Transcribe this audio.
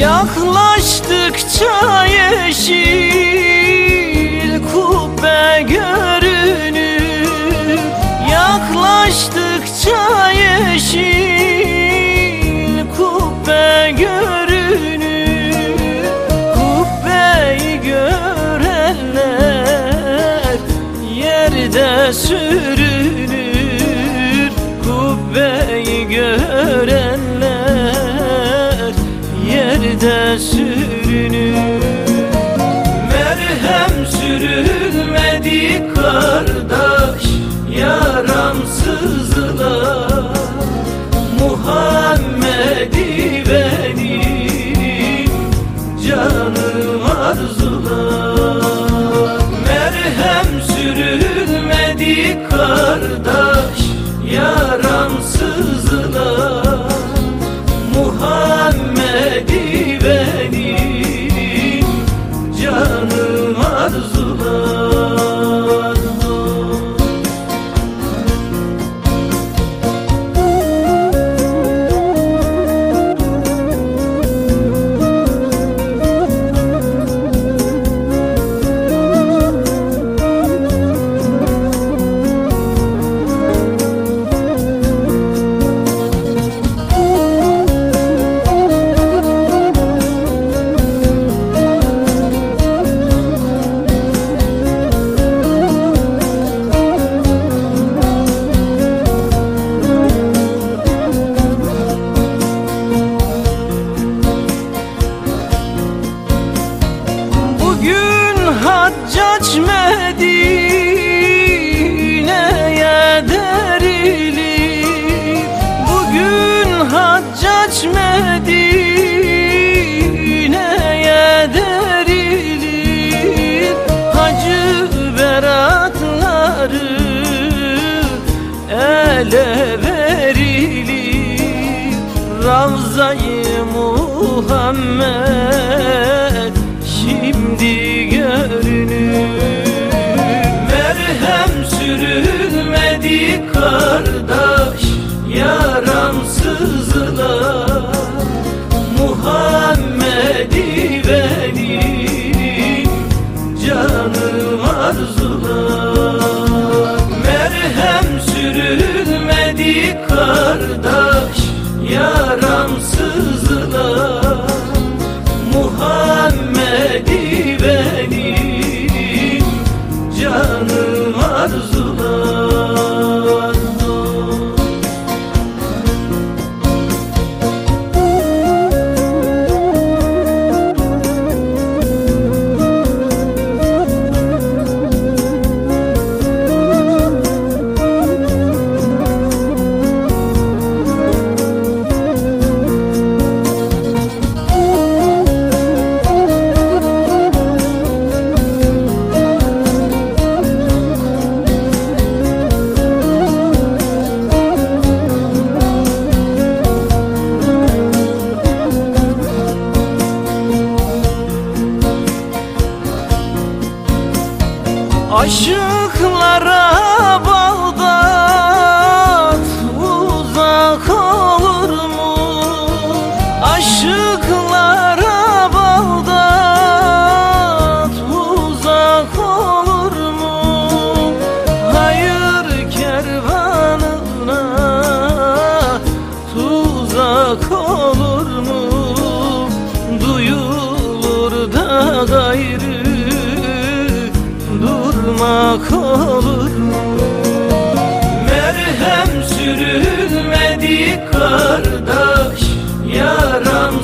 Yaklaştıkça yeşil kubbe görünür Yaklaştıkça yeşil kubbe görünür Kubbeyi görenler yerde sürünür derde sürünür Merhem sürülmedi kardeş yaramsızla Muhammed'i benim canım arzula. Merhem sürülmedi kardeş yaramsızla de verilip Ravza-i Muhammed Aşıklara kalır. Merhem sürülmedi kardeş Yaram